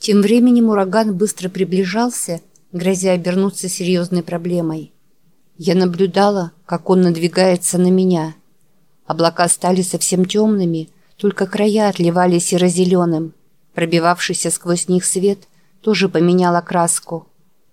Тем временем ураган быстро приближался, грозя обернуться серьезной проблемой. Я наблюдала, как он надвигается на меня. Облака стали совсем темными, только края отливали серо-зеленым. Пробивавшийся сквозь них свет тоже поменял окраску.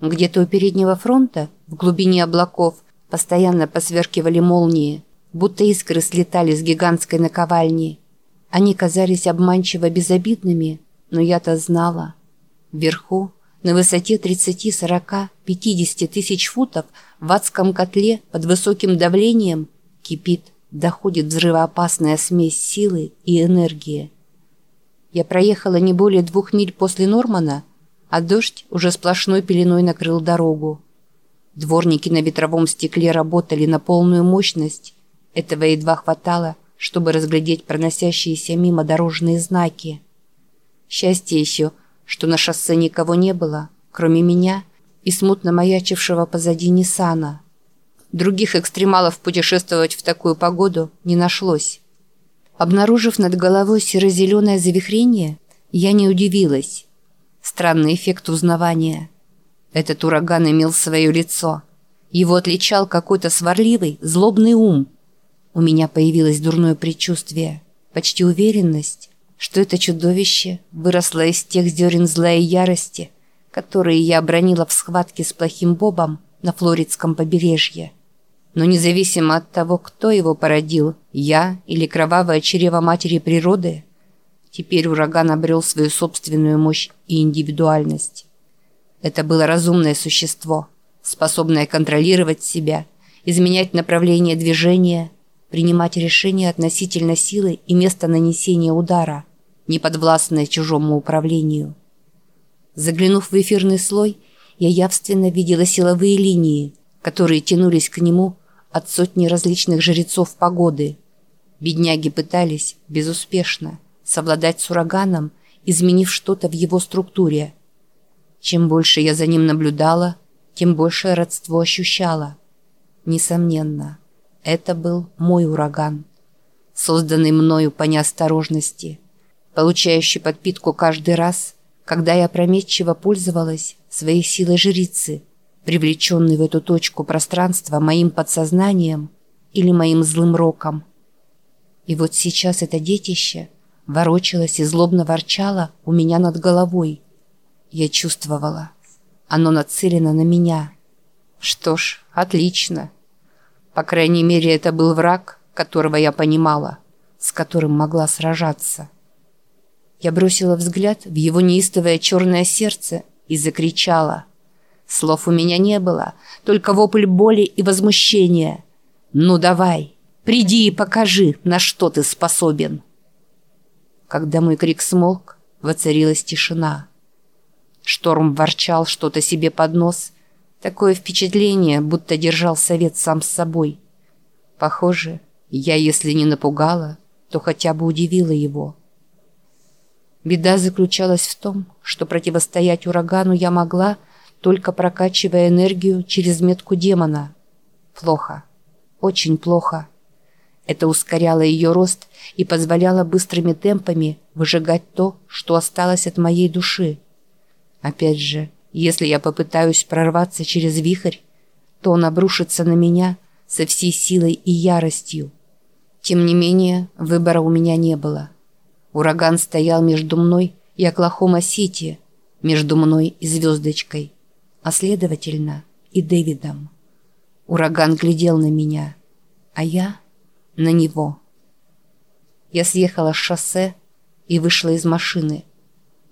Где-то у переднего фронта, в глубине облаков, постоянно посверкивали молнии, будто искры слетали с гигантской наковальни. Они казались обманчиво безобидными, но я-то знала. Вверху, на высоте 30, 40, 50 тысяч футов, в адском котле под высоким давлением кипит, доходит взрывоопасная смесь силы и энергии. Я проехала не более двух миль после Нормана, а дождь уже сплошной пеленой накрыл дорогу. Дворники на ветровом стекле работали на полную мощность. Этого едва хватало, чтобы разглядеть проносящиеся мимо дорожные знаки. Счастье еще, что на шоссе никого не было, кроме меня и смутно маячившего позади Ниссана. Других экстремалов путешествовать в такую погоду не нашлось. Обнаружив над головой серо-зеленое завихрение, я не удивилась. Странный эффект узнавания. Этот ураган имел свое лицо. Его отличал какой-то сварливый, злобный ум. У меня появилось дурное предчувствие, почти уверенность, что это чудовище выросло из тех зерен зла ярости, которые я обронила в схватке с плохим Бобом на Флоридском побережье. Но независимо от того, кто его породил, я или кровавое чрево матери природы, теперь ураган обрел свою собственную мощь и индивидуальность. Это было разумное существо, способное контролировать себя, изменять направление движения, принимать решения относительно силы и места нанесения удара, не подвластное чужому управлению. Заглянув в эфирный слой, я явственно видела силовые линии, которые тянулись к нему от сотни различных жрецов погоды. Бедняги пытались, безуспешно, совладать с ураганом, изменив что-то в его структуре. Чем больше я за ним наблюдала, тем большее родство ощущала. Несомненно, это был мой ураган, созданный мною по неосторожности – получающий подпитку каждый раз, когда я опрометчиво пользовалась своей силой жрицы, привлеченной в эту точку пространства моим подсознанием или моим злым роком. И вот сейчас это детище ворочалось и злобно ворчало у меня над головой. Я чувствовала. Оно нацелено на меня. Что ж, отлично. По крайней мере, это был враг, которого я понимала, с которым могла сражаться. Я бросила взгляд в его неистовое черное сердце и закричала. Слов у меня не было, только вопль боли и возмущения. «Ну давай, приди и покажи, на что ты способен!» Когда мой крик смолк, воцарилась тишина. Шторм ворчал что-то себе под нос. Такое впечатление, будто держал совет сам с собой. Похоже, я, если не напугала, то хотя бы удивила его. Беда заключалась в том, что противостоять урагану я могла, только прокачивая энергию через метку демона. Плохо. Очень плохо. Это ускоряло ее рост и позволяло быстрыми темпами выжигать то, что осталось от моей души. Опять же, если я попытаюсь прорваться через вихрь, то он обрушится на меня со всей силой и яростью. Тем не менее, выбора у меня не было. Ураган стоял между мной и Оклахома-Сити, между мной и звездочкой, а следовательно и Дэвидом. Ураган глядел на меня, а я на него. Я съехала с шоссе и вышла из машины.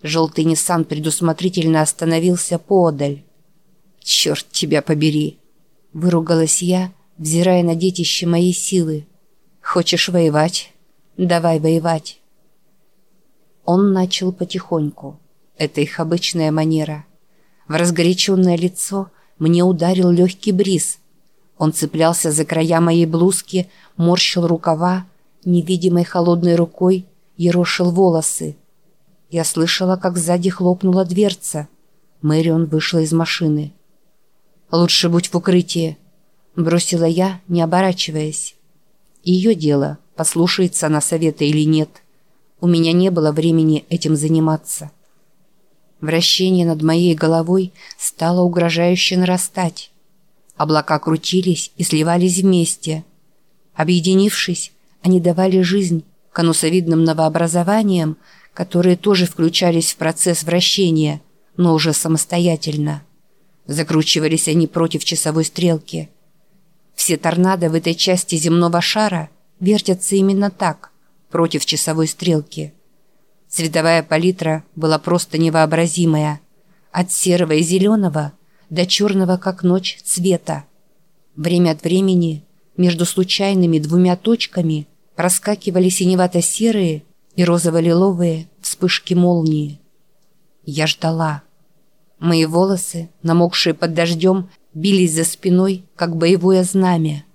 Желтый Ниссан предусмотрительно остановился поодаль. «Черт тебя побери!» Выругалась я, взирая на детище моей силы. «Хочешь воевать? Давай воевать!» Он начал потихоньку. Это их обычная манера. В разгоряченное лицо мне ударил легкий бриз. Он цеплялся за края моей блузки, морщил рукава, невидимой холодной рукой ерошил волосы. Я слышала, как сзади хлопнула дверца. Мэрион вышла из машины. «Лучше будь в укрытии», — бросила я, не оборачиваясь. Ее дело, послушается она совета или нет. У меня не было времени этим заниматься. Вращение над моей головой стало угрожающе нарастать. Облака крутились и сливались вместе. Объединившись, они давали жизнь конусовидным новообразованиям, которые тоже включались в процесс вращения, но уже самостоятельно. Закручивались они против часовой стрелки. Все торнадо в этой части земного шара вертятся именно так, против часовой стрелки. Цветовая палитра была просто невообразимая. От серого и зеленого до черного, как ночь, цвета. Время от времени между случайными двумя точками проскакивали синевато-серые и розово-лиловые вспышки молнии. Я ждала. Мои волосы, намокшие под дождем, бились за спиной, как боевое знамя.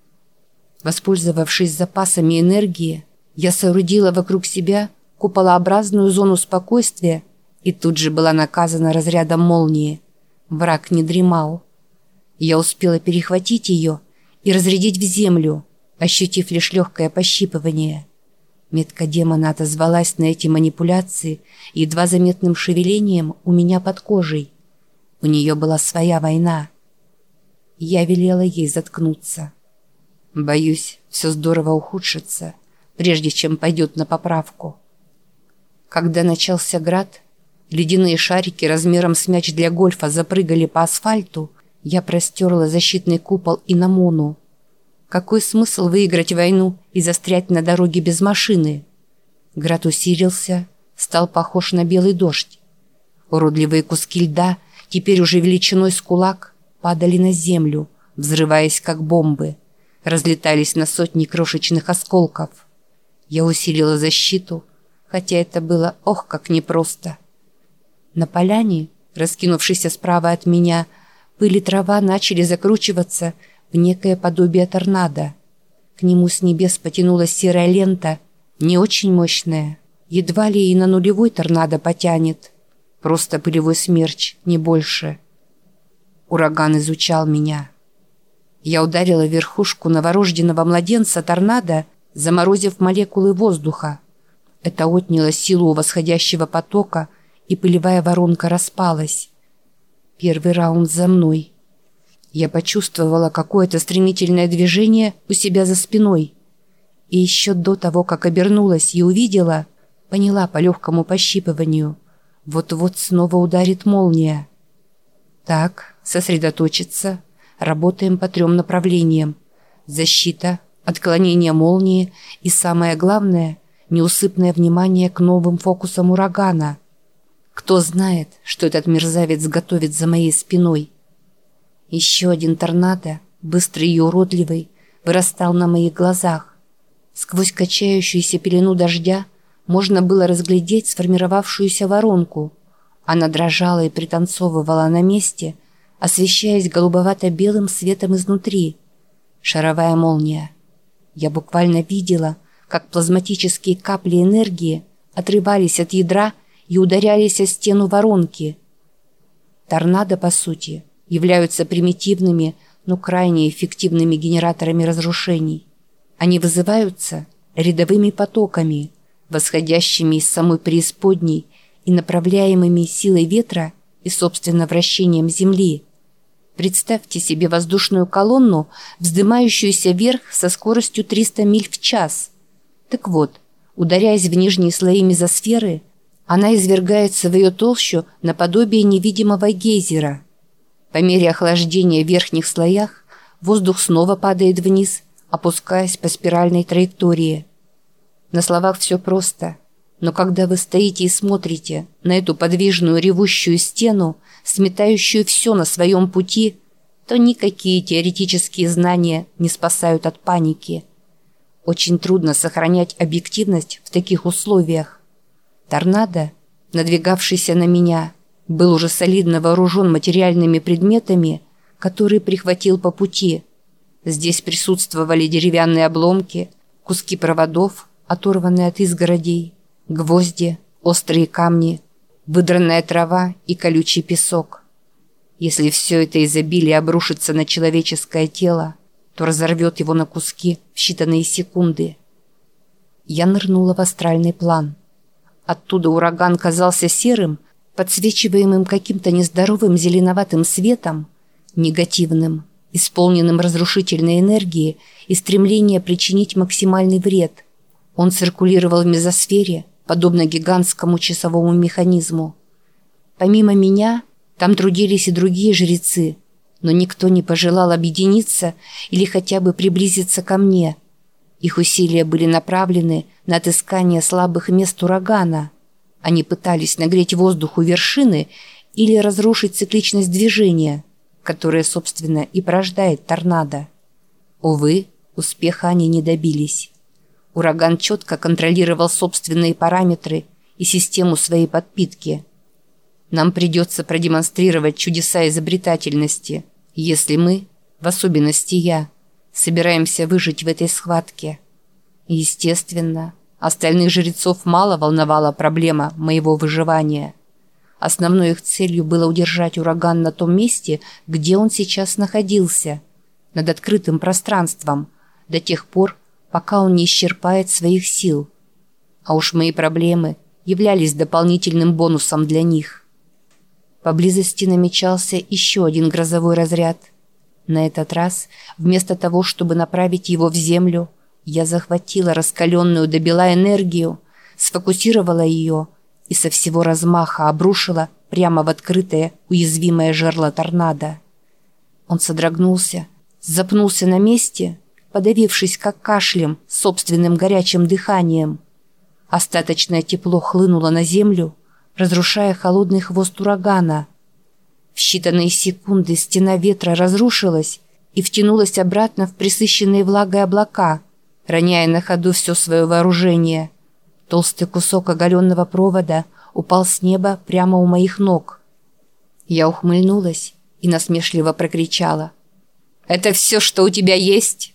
Воспользовавшись запасами энергии, я соорудила вокруг себя куполообразную зону спокойствия и тут же была наказана разрядом молнии. Враг не дремал. Я успела перехватить ее и разрядить в землю, ощутив лишь легкое пощипывание. Метка демона отозвалась на эти манипуляции едва заметным шевелением у меня под кожей. У нее была своя война. Я велела ей заткнуться. Боюсь, все здорово ухудшится, прежде чем пойдет на поправку. Когда начался град, ледяные шарики размером с мяч для гольфа запрыгали по асфальту, я простерла защитный купол и на Мону. Какой смысл выиграть войну и застрять на дороге без машины? Град усилился, стал похож на белый дождь. Уродливые куски льда, теперь уже величиной с кулак, падали на землю, взрываясь как бомбы. Разлетались на сотни крошечных осколков. Я усилила защиту, хотя это было ох как непросто. На поляне, раскинувшейся справа от меня, пыль и трава начали закручиваться в некое подобие торнадо. К нему с небес потянулась серая лента, не очень мощная, едва ли и на нулевой торнадо потянет. Просто пылевой смерч, не больше. Ураган изучал меня. Я ударила верхушку новорожденного младенца торнадо, заморозив молекулы воздуха. Это отняло силу у восходящего потока, и пылевая воронка распалась. Первый раунд за мной. Я почувствовала какое-то стремительное движение у себя за спиной. И еще до того, как обернулась и увидела, поняла по легкому пощипыванию. Вот-вот снова ударит молния. Так, сосредоточиться. Работаем по трем направлениям. Защита, отклонение молнии и, самое главное, неусыпное внимание к новым фокусам урагана. Кто знает, что этот мерзавец готовит за моей спиной. Еще один торнадо, быстрый и уродливый, вырастал на моих глазах. Сквозь качающуюся пелену дождя можно было разглядеть сформировавшуюся воронку. Она дрожала и пританцовывала на месте, освещаясь голубовато-белым светом изнутри. Шаровая молния. Я буквально видела, как плазматические капли энергии отрывались от ядра и ударялись о стену воронки. Торнадо, по сути, являются примитивными, но крайне эффективными генераторами разрушений. Они вызываются рядовыми потоками, восходящими из самой преисподней и направляемыми силой ветра и, собственно, вращением Земли. Представьте себе воздушную колонну, вздымающуюся вверх со скоростью 300 миль в час. Так вот, ударяясь в нижние слои мезосферы, она извергается в ее толщу наподобие невидимого гейзера – по мере охлаждения в верхних слоях воздух снова падает вниз, опускаясь по спиральной траектории. На словах все просто, но когда вы стоите и смотрите на эту подвижную ревущую стену, сметающую все на своем пути, то никакие теоретические знания не спасают от паники. Очень трудно сохранять объективность в таких условиях. Торнадо, надвигавшийся на меня, был уже солидно вооружен материальными предметами, которые прихватил по пути. Здесь присутствовали деревянные обломки, куски проводов, оторванные от изгородей, гвозди, острые камни, выдранная трава и колючий песок. Если все это изобилие обрушится на человеческое тело, то разорвет его на куски в считанные секунды. Я нырнула в астральный план. Оттуда ураган казался серым, подсвечиваемым каким-то нездоровым зеленоватым светом, негативным, исполненным разрушительной энергии и стремления причинить максимальный вред. Он циркулировал в мезосфере, подобно гигантскому часовому механизму. Помимо меня, там трудились и другие жрецы, но никто не пожелал объединиться или хотя бы приблизиться ко мне. Их усилия были направлены на отыскание слабых мест урагана – они пытались нагреть воздух у вершины или разрушить цикличность движения, которая, собственно, и порождает торнадо. Увы, успеха они не добились. Ураган четко контролировал собственные параметры и систему своей подпитки. Нам придется продемонстрировать чудеса изобретательности, если мы, в особенности я, собираемся выжить в этой схватке. Естественно, Остальных жрецов мало волновала проблема моего выживания. Основной их целью было удержать ураган на том месте, где он сейчас находился, над открытым пространством, до тех пор, пока он не исчерпает своих сил. А уж мои проблемы являлись дополнительным бонусом для них. Поблизости намечался еще один грозовой разряд. На этот раз, вместо того, чтобы направить его в землю, я захватила раскаленную до бела энергию, сфокусировала ее и со всего размаха обрушила прямо в открытое уязвимое жерло торнадо. Он содрогнулся, запнулся на месте, подавившись как кашлем собственным горячим дыханием. Остаточное тепло хлынуло на землю, разрушая холодный хвост урагана. В считанные секунды стена ветра разрушилась и втянулась обратно в присыщенные влагой облака – роняя на ходу все свое вооружение. Толстый кусок оголенного провода упал с неба прямо у моих ног. Я ухмыльнулась и насмешливо прокричала. «Это все, что у тебя есть?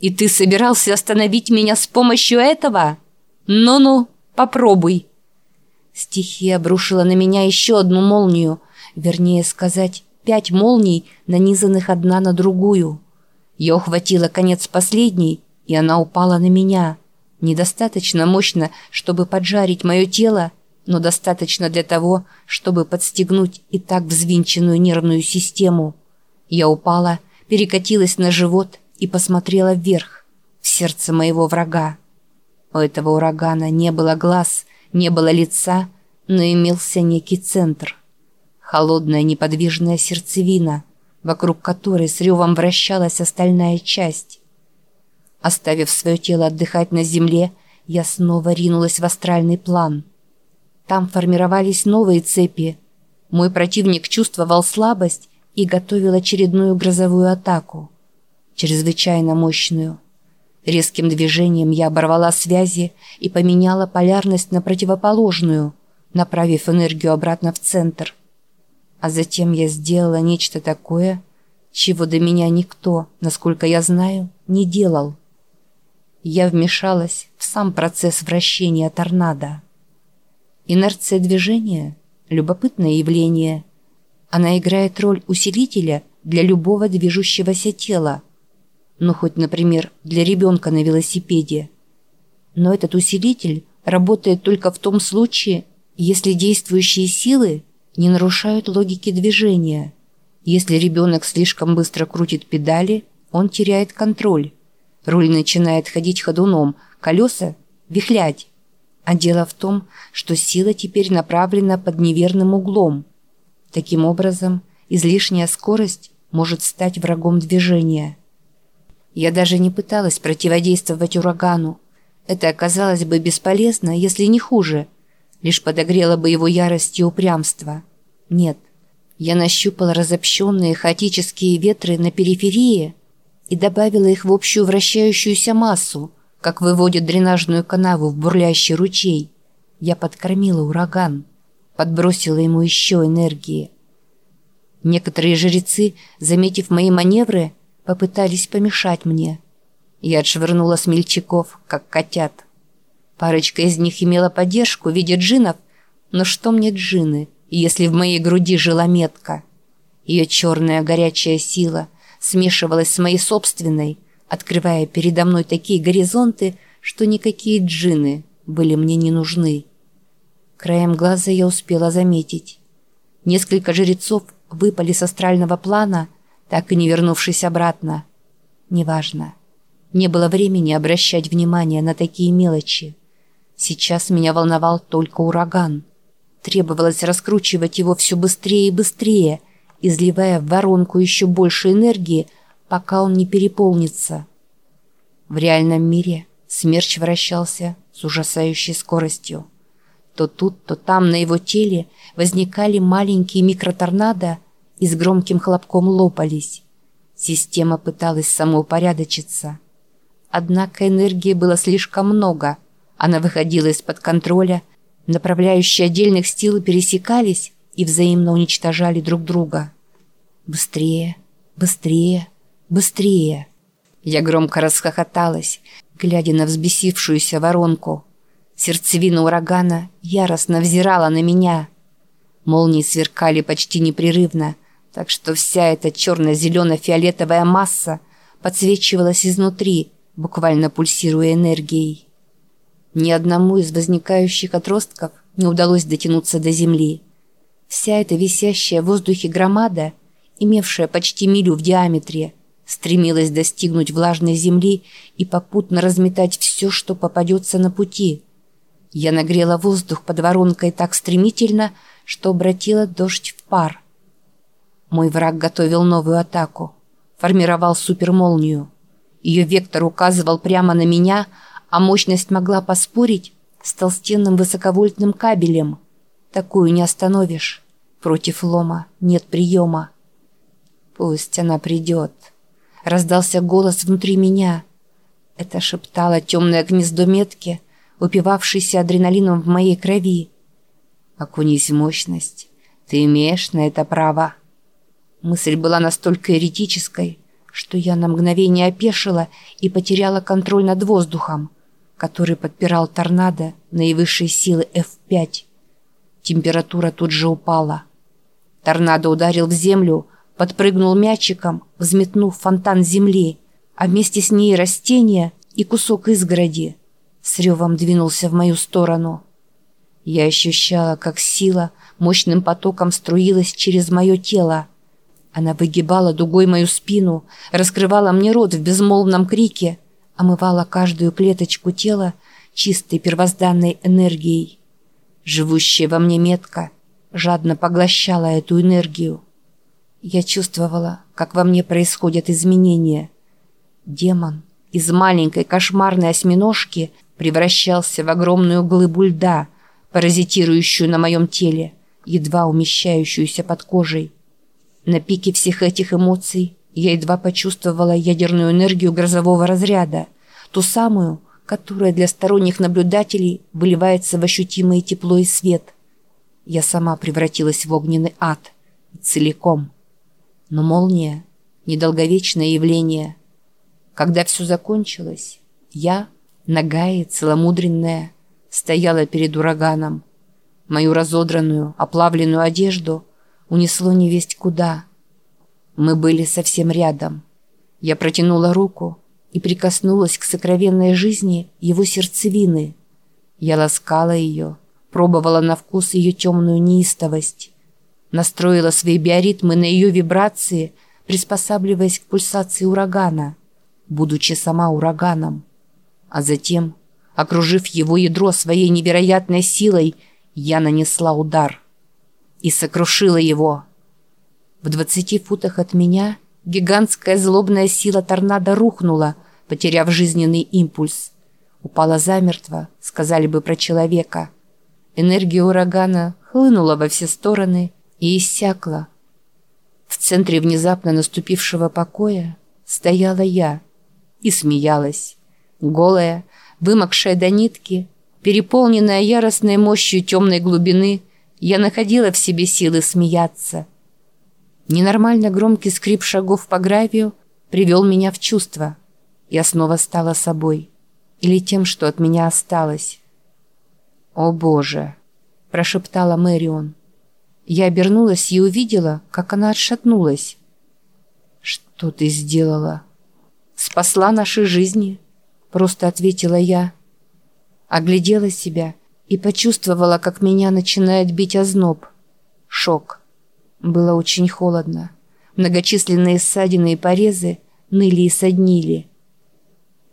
И ты собирался остановить меня с помощью этого? Ну-ну, попробуй!» Стихия обрушила на меня еще одну молнию, вернее сказать, пять молний, нанизанных одна на другую. Я ухватила конец последней и она упала на меня. Недостаточно мощно, чтобы поджарить мое тело, но достаточно для того, чтобы подстегнуть и так взвинченную нервную систему. Я упала, перекатилась на живот и посмотрела вверх, в сердце моего врага. У этого урагана не было глаз, не было лица, но имелся некий центр. Холодная неподвижная сердцевина, вокруг которой с ревом вращалась остальная часть. Оставив свое тело отдыхать на земле, я снова ринулась в астральный план. Там формировались новые цепи. Мой противник чувствовал слабость и готовил очередную грозовую атаку. Чрезвычайно мощную. Резким движением я оборвала связи и поменяла полярность на противоположную, направив энергию обратно в центр. А затем я сделала нечто такое, чего до меня никто, насколько я знаю, не делал. Я вмешалась в сам процесс вращения торнадо. Инерция движения – любопытное явление. Она играет роль усилителя для любого движущегося тела. Ну, хоть, например, для ребенка на велосипеде. Но этот усилитель работает только в том случае, если действующие силы не нарушают логики движения. Если ребенок слишком быстро крутит педали, он теряет контроль. Руль начинает ходить ходуном, колеса – вихлять. А дело в том, что сила теперь направлена под неверным углом. Таким образом, излишняя скорость может стать врагом движения. Я даже не пыталась противодействовать урагану. Это оказалось бы бесполезно, если не хуже. Лишь подогрело бы его ярость и упрямство. Нет. Я нащупала разобщенные хаотические ветры на периферии и добавила их в общую вращающуюся массу, как выводят дренажную канаву в бурлящий ручей. Я подкормила ураган, подбросила ему еще энергии. Некоторые жрецы, заметив мои маневры, попытались помешать мне. Я отшвырнула смельчаков, как котят. Парочка из них имела поддержку в виде джинов, но что мне джины, если в моей груди жила метка? Ее черная горячая сила — смешивалась с моей собственной, открывая передо мной такие горизонты, что никакие джины были мне не нужны. Краем глаза я успела заметить. Несколько жрецов выпали с астрального плана, так и не вернувшись обратно. Неважно. Не было времени обращать внимание на такие мелочи. Сейчас меня волновал только ураган. Требовалось раскручивать его все быстрее и быстрее, изливая в воронку еще больше энергии, пока он не переполнится. В реальном мире смерч вращался с ужасающей скоростью. То тут, то там на его теле возникали маленькие микроторнадо и с громким хлопком лопались. Система пыталась самоупорядочиться. Однако энергии было слишком много. Она выходила из-под контроля, направляющие отдельных сил пересекались и взаимно уничтожали друг друга. Быстрее, быстрее, быстрее. Я громко расхохоталась, глядя на взбесившуюся воронку. Сердцевина урагана яростно взирала на меня. Молнии сверкали почти непрерывно, так что вся эта черно-зелено-фиолетовая масса подсвечивалась изнутри, буквально пульсируя энергией. Ни одному из возникающих отростков не удалось дотянуться до земли. Вся эта висящая в воздухе громада, имевшая почти милю в диаметре, стремилась достигнуть влажной земли и попутно разметать все, что попадется на пути. Я нагрела воздух под воронкой так стремительно, что обратила дождь в пар. Мой враг готовил новую атаку. Формировал супермолнию. Ее вектор указывал прямо на меня, а мощность могла поспорить с толстенным высоковольтным кабелем. Такую не остановишь. Против лома нет приема. Пусть она придет. Раздался голос внутри меня. Это шептало темное гнездо метки, упивавшееся адреналином в моей крови. Окунись в мощность. Ты имеешь на это право. Мысль была настолько еретической, что я на мгновение опешила и потеряла контроль над воздухом, который подпирал торнадо наивысшей силы F5. Температура тут же упала. Торнадо ударил в землю, подпрыгнул мячиком, взметнув фонтан земли, а вместе с ней растения и кусок изгороди. С ревом двинулся в мою сторону. Я ощущала, как сила мощным потоком струилась через мое тело, она выгибала дугой мою спину, раскрывала мне рот в безмолвном крике, омывала каждую клеточку тела чистой первозданной энергией. Живущая во мне метка жадно поглощала эту энергию. Я чувствовала, как во мне происходят изменения. Демон из маленькой кошмарной осьминожки превращался в огромную глыбу льда, паразитирующую на моем теле, едва умещающуюся под кожей. На пике всех этих эмоций я едва почувствовала ядерную энергию грозового разряда, ту самую, которая для сторонних наблюдателей выливается в ощутимое тепло и свет. Я сама превратилась в огненный ад. Целиком. Но молния — недолговечное явление. Когда все закончилось, я, нагая и целомудренная, стояла перед ураганом. Мою разодранную, оплавленную одежду унесло невесть куда. Мы были совсем рядом. Я протянула руку и прикоснулась к сокровенной жизни его сердцевины. Я ласкала ее, пробовала на вкус ее темную неистовость, настроила свои биоритмы на ее вибрации, приспосабливаясь к пульсации урагана, будучи сама ураганом. А затем, окружив его ядро своей невероятной силой, я нанесла удар — и сокрушила его. В двадцати футах от меня гигантская злобная сила торнадо рухнула, потеряв жизненный импульс. Упала замертво, сказали бы про человека. Энергия урагана хлынула во все стороны и иссякла. В центре внезапно наступившего покоя стояла я и смеялась. Голая, вымокшая до нитки, переполненная яростной мощью темной глубины, я находила в себе силы смеяться. Ненормально громкий скрип шагов по гравию привел меня в чувство. Я снова стала собой. Или тем, что от меня осталось. «О, Боже!» – прошептала Мэрион. Я обернулась и увидела, как она отшатнулась. «Что ты сделала?» «Спасла наши жизни», – просто ответила я. Оглядела себя – и почувствовала, как меня начинает бить озноб. Шок. Было очень холодно. Многочисленные ссадины и порезы ныли и соднили.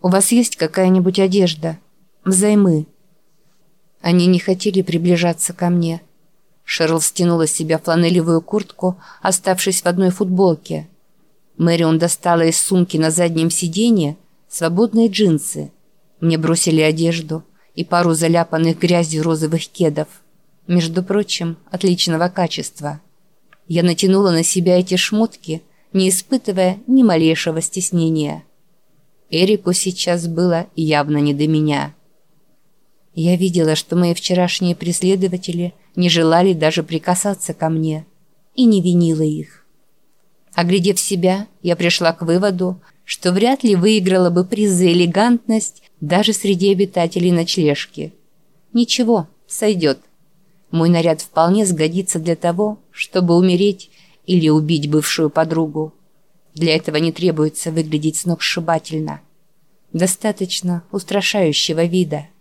«У вас есть какая-нибудь одежда? Взаймы?» Они не хотели приближаться ко мне. Шерл стянула с себя фланелевую куртку, оставшись в одной футболке. Мэрион достала из сумки на заднем сиденье свободные джинсы. Мне бросили одежду и пару заляпанных грязью розовых кедов. Между прочим, отличного качества. Я натянула на себя эти шмотки, не испытывая ни малейшего стеснения. Эрику сейчас было явно не до меня. Я видела, что мои вчерашние преследователи не желали даже прикасаться ко мне, и не винила их. Оглядев себя, я пришла к выводу, что вряд ли выиграла бы приз за элегантность даже среди обитателей ночлежки. Ничего, сойдет. Мой наряд вполне сгодится для того, чтобы умереть или убить бывшую подругу. Для этого не требуется выглядеть сногсшибательно. Достаточно устрашающего вида –